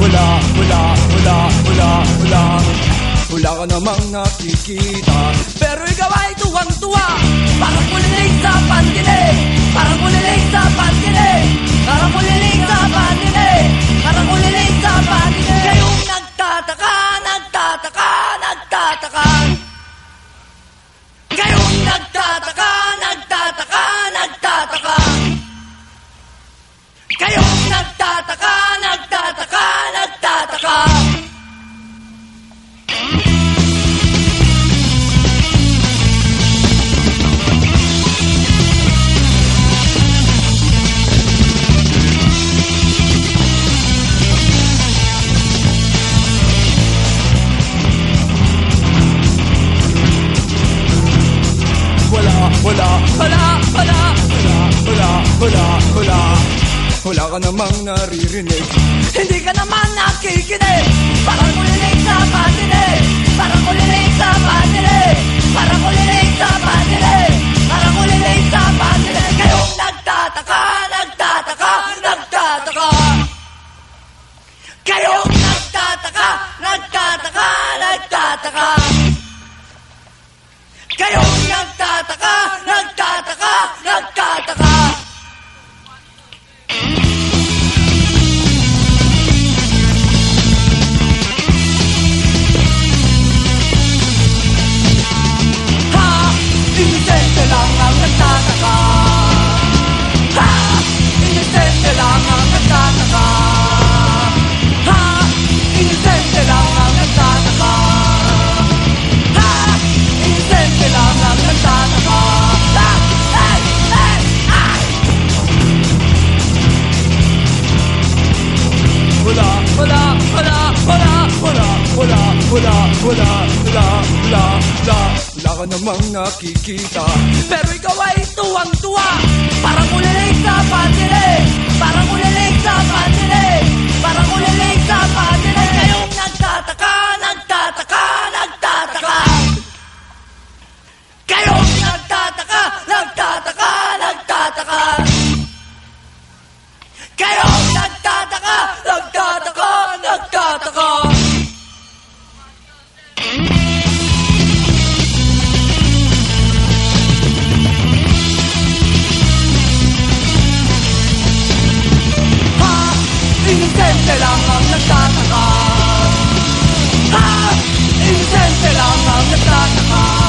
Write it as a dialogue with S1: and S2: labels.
S1: wala, wala, wala, wala, wala Wala ka namang nakikita. Pero ikaw ay tuwang-tuwa wala, wala, wala, wala, wala, wala, wala ka namang naririnig. Hindi ka naman nakikinig. Parang kulilig sa patinig Parang kulilig sa patinig Parang kulilig sa patinig Parang kulilig sa patinig Kayong nagtataka, nagtataka, nagtataka. Kayong nagtataka, nagtataka, nagtataka hola, hola, hola, hola, hola, hola, hola, la, la, la. Wala ka namang nakikita Pero ikaw ay tuwang-tuwa. Parang ulilig sa patili Parang ulilig 男 Ha! Innocent, I'm not the